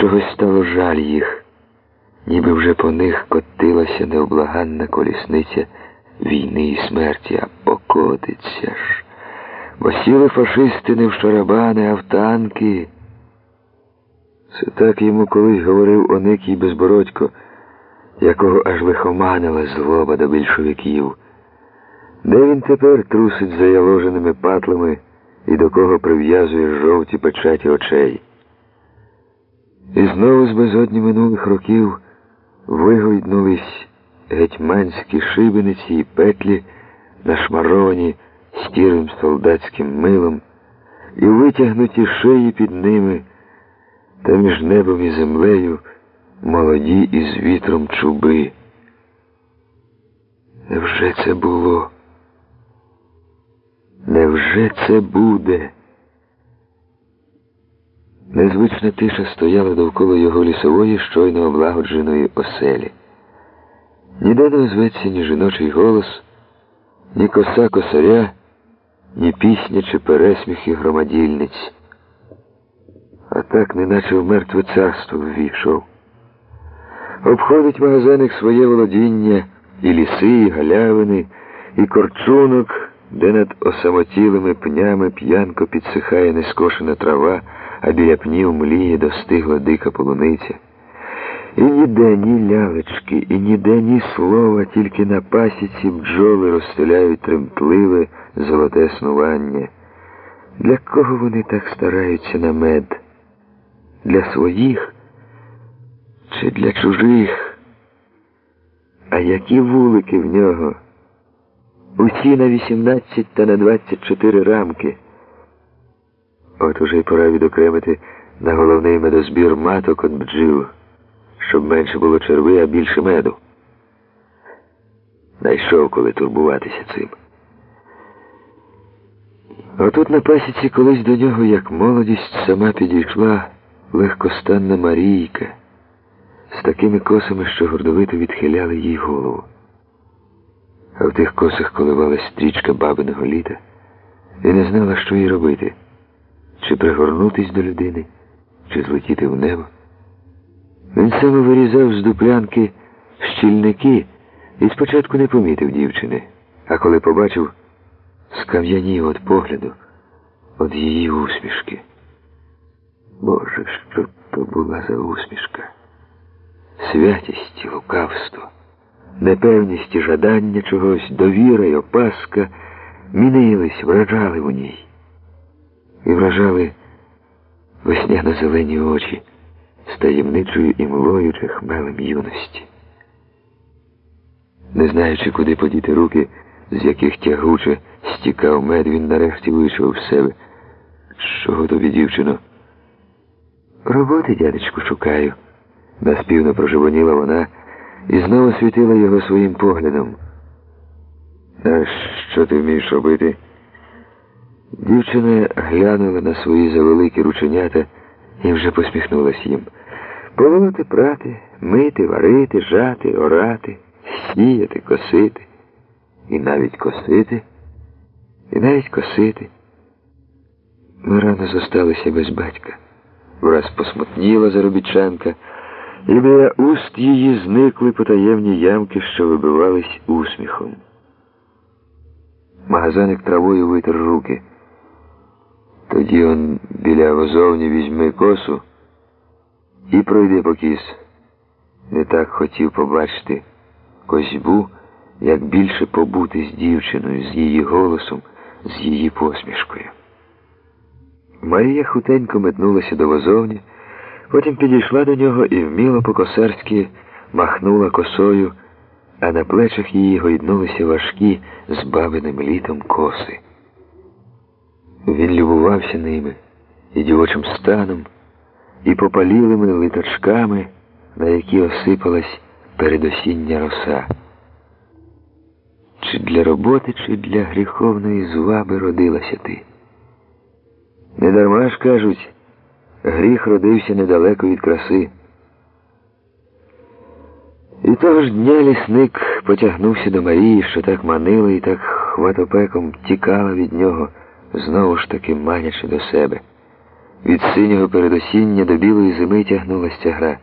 Чогось стало жаль їх, ніби вже по них котилася необлаганна колісниця війни і смерті, а покотиться ж. Бо сіли фашисти не в шарабани, а в танки. Це так йому колись говорив Оникій Безбородько, якого аж лихоманила злоба до більшовиків. Де він тепер трусить за яложеними патлами і до кого прив'язує жовті печаті очей? І знову з безодні минулих років вигойднулись гетьманські шибениці і петлі, нашмаровані стірим солдатським милом, і витягнуті шиї під ними, та між небом і землею молоді із вітром чуби. Невже це було? Невже це буде? Незвична тиша стояла довкола його лісової, щойно облагодженої оселі. Ніде не озветься ні жіночий голос, ні коса косаря, ні пісня чи пересміхи громадільниць. А так, неначе в мертве царство ввійшов. Обходить магазиник своє володіння, і ліси, і галявини, і корчунок, де над осамотілими пнями п'янко підсихає нескошена трава, а біля пнів мліє достигла дика полуниця. І ніде ні лялечки, і ніде ні слова, тільки на пасіці бджоли розстеляють тремтливе золоте снування. Для кого вони так стараються на мед? Для своїх чи для чужих? А які вулики в нього? Усі на 18 та на 24 рамки. От уже й пора відокремити на головний медозбір маток от бджіл, щоб менше було черви, а більше меду. Найшов, коли турбуватися цим. Отут на пасіці колись до нього, як молодість, сама підійшла легкостанна Марійка з такими косами, що гордовито відхиляли їй голову. А в тих косах коливалась стрічка бабиного літа і не знала, що їй робити, чи пригорнутись до людини, чи злетіти в небо. Він саме вирізав з дуплянки щільники і спочатку не помітив дівчини, а коли побачив, скам'янів від погляду, від її усмішки. Боже, що то була за усмішка? Святість і лукавство, непевність і жадання чогось, довіра й опаска мінились, вражали у ній. І вражали весняно-зелені очі з таємничою і млою чи хмелем юності. Не знаючи, куди подіти руки, з яких тягуче стікав мед, він нарешті вийшов в себе. Чого тобі, дівчино? Роботи, дядечку, шукаю. Наспівно проживоніла вона і знову світила його своїм поглядом. А що ти вмієш робити? Дівчина глянула на свої завеликі рученята і вже посміхнулась їм. Полоти, прати, мити, варити, жати, орати, сіяти, косити. І навіть косити, і навіть косити. Ми рано зосталися без батька. Враз посмутніла заробітчанка, і біля уст її зникли потаємні ямки, що вибивались усміхом. Магазаник травою витер руки. Тоді он біля возовні візьми косу і пройди по кіс. Не так хотів побачити козьбу, як більше побути з дівчиною, з її голосом, з її посмішкою. Марія хутенько метнулася до возовні, потім підійшла до нього і вміло по-косарськи махнула косою, а на плечах її гойднулися важкі з бабиним літом коси. Він любувався ними і дівочим станом, і попалілими литочками, на які осипалась передосіння роса. Чи для роботи, чи для гріховної зваби родилася ти? Недарма ж кажуть, гріх родився недалеко від краси. І того ж дня лісник потягнувся до Марії, що так манила і так хватопеком тікала від нього, знову ж таки манячи до себе. Від синього передосіння до білої зими тягнулася гра.